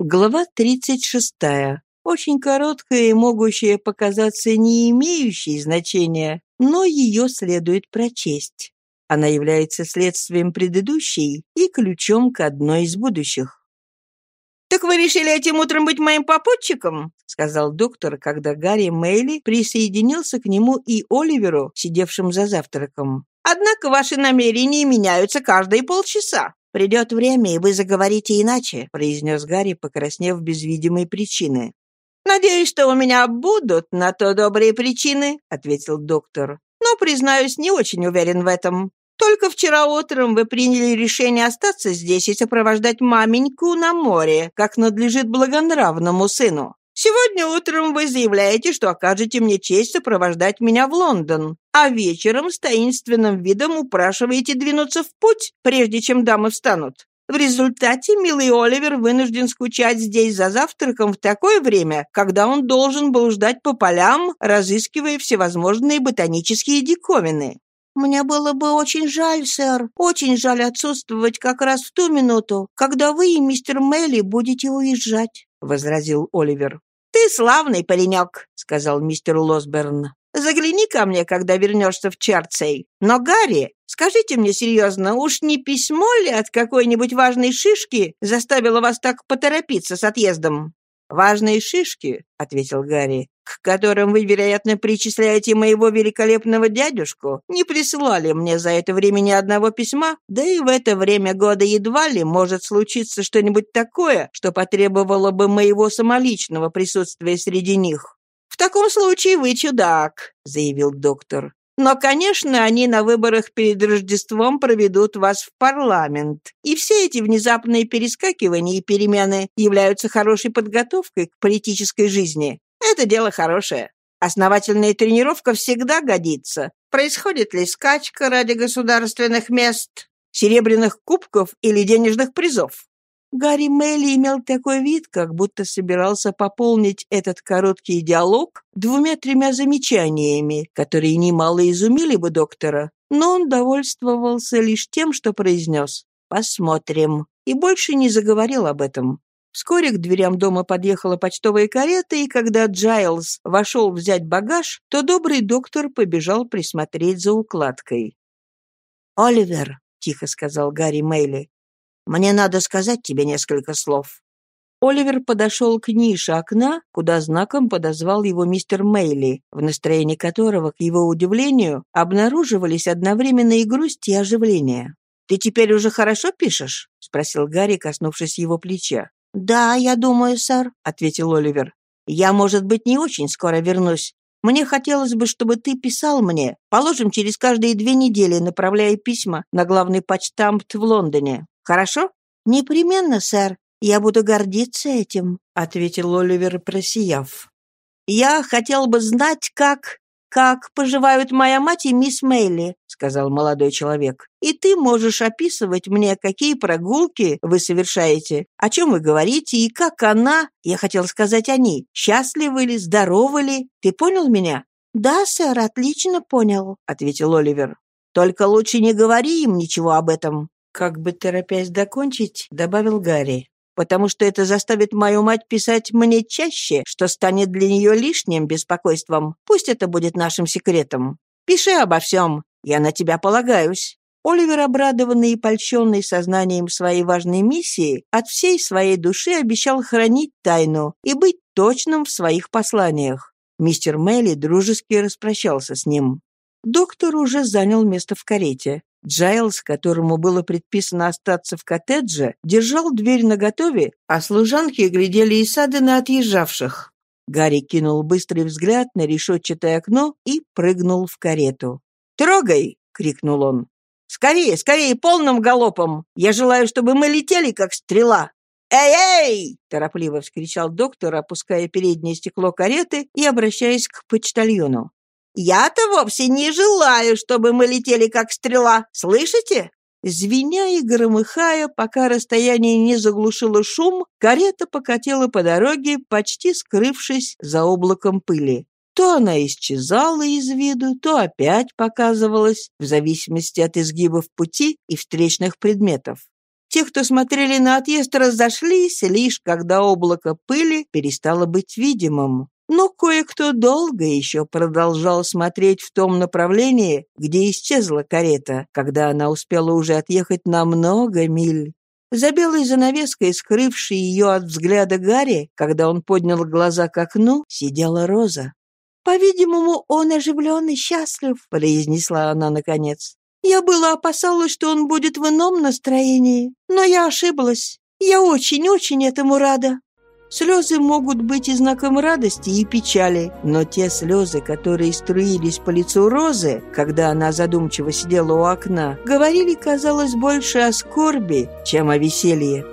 Глава 36. Очень короткая и могущая показаться не имеющей значения, но ее следует прочесть. Она является следствием предыдущей и ключом к одной из будущих. «Так вы решили этим утром быть моим попутчиком?» — сказал доктор, когда Гарри Мейли присоединился к нему и Оливеру, сидевшим за завтраком. «Однако ваши намерения меняются каждые полчаса. «Придет время, и вы заговорите иначе», — произнес Гарри, покраснев без видимой причины. «Надеюсь, что у меня будут на то добрые причины», — ответил доктор. «Но, признаюсь, не очень уверен в этом. Только вчера утром вы приняли решение остаться здесь и сопровождать маменьку на море, как надлежит благонравному сыну. Сегодня утром вы заявляете, что окажете мне честь сопровождать меня в Лондон, а вечером с таинственным видом упрашиваете двинуться в путь, прежде чем дамы встанут. В результате милый Оливер вынужден скучать здесь за завтраком в такое время, когда он должен был ждать по полям, разыскивая всевозможные ботанические диковины. «Мне было бы очень жаль, сэр, очень жаль отсутствовать как раз в ту минуту, когда вы и мистер Мелли будете уезжать», — возразил Оливер. «Ты славный паренек», — сказал мистер Лосберн. «Загляни ко мне, когда вернешься в Чарцей. Но, Гарри, скажите мне серьезно, уж не письмо ли от какой-нибудь важной шишки заставило вас так поторопиться с отъездом?» «Важные шишки», — ответил Гарри, «к которым вы, вероятно, причисляете моего великолепного дядюшку, не присылали мне за это время ни одного письма, да и в это время года едва ли может случиться что-нибудь такое, что потребовало бы моего самоличного присутствия среди них». «В таком случае вы чудак», — заявил доктор. Но, конечно, они на выборах перед Рождеством проведут вас в парламент. И все эти внезапные перескакивания и перемены являются хорошей подготовкой к политической жизни. Это дело хорошее. Основательная тренировка всегда годится. Происходит ли скачка ради государственных мест, серебряных кубков или денежных призов? Гарри Мелли имел такой вид, как будто собирался пополнить этот короткий диалог двумя-тремя замечаниями, которые немало изумили бы доктора, но он довольствовался лишь тем, что произнес «посмотрим» и больше не заговорил об этом. Вскоре к дверям дома подъехала почтовая карета, и когда Джайлз вошел взять багаж, то добрый доктор побежал присмотреть за укладкой. «Оливер», — тихо сказал Гарри Мейли, мне надо сказать тебе несколько слов». Оливер подошел к нише окна, куда знаком подозвал его мистер Мейли, в настроении которого, к его удивлению, обнаруживались одновременно и грусть, и оживление. «Ты теперь уже хорошо пишешь?» — спросил Гарри, коснувшись его плеча. «Да, я думаю, сэр», — ответил Оливер. «Я, может быть, не очень скоро вернусь. Мне хотелось бы, чтобы ты писал мне, положим, через каждые две недели, направляя письма на главный почтамт в Лондоне. Хорошо?» «Непременно, сэр. Я буду гордиться этим», — ответил Оливер, просияв. «Я хотел бы знать, как... как поживают моя мать и мисс Мейли», — сказал молодой человек. «И ты можешь описывать мне, какие прогулки вы совершаете, о чем вы говорите и как она, я хотел сказать они, счастливы ли, здоровы ли. Ты понял меня?» «Да, сэр, отлично понял», — ответил Оливер. «Только лучше не говори им ничего об этом. Как бы торопясь докончить, добавил Гарри. «Потому что это заставит мою мать писать мне чаще, что станет для нее лишним беспокойством. Пусть это будет нашим секретом. Пиши обо всем. Я на тебя полагаюсь». Оливер, обрадованный и польщенный сознанием своей важной миссии, от всей своей души обещал хранить тайну и быть точным в своих посланиях. Мистер Мелли дружески распрощался с ним. Доктор уже занял место в карете. Джайлс, которому было предписано остаться в коттедже, держал дверь наготове, а служанки глядели из сада на отъезжавших. Гарри кинул быстрый взгляд на решетчатое окно и прыгнул в карету. «Трогай!» — крикнул он. «Скорее, скорее, полным галопом! Я желаю, чтобы мы летели, как стрела!» «Эй-эй!» — торопливо вскричал доктор, опуская переднее стекло кареты и обращаясь к почтальону. Я-то вовсе не желаю, чтобы мы летели как стрела. Слышите? Звеня и громыхая, пока расстояние не заглушило шум, карета покатила по дороге, почти скрывшись за облаком пыли. То она исчезала из виду, то опять показывалась, в зависимости от изгибов пути и встречных предметов. Те, кто смотрели на отъезд, разошлись, лишь когда облако пыли перестало быть видимым. Но кое-кто долго еще продолжал смотреть в том направлении, где исчезла карета, когда она успела уже отъехать на много миль. За белой занавеской, скрывшей ее от взгляда Гарри, когда он поднял глаза к окну, сидела Роза. «По-видимому, он оживлен и счастлив», — произнесла она наконец. «Я была опасалась, что он будет в ином настроении, но я ошиблась. Я очень-очень этому рада». Слезы могут быть и знаком радости, и печали, но те слезы, которые струились по лицу Розы, когда она задумчиво сидела у окна, говорили, казалось, больше о скорби, чем о веселье.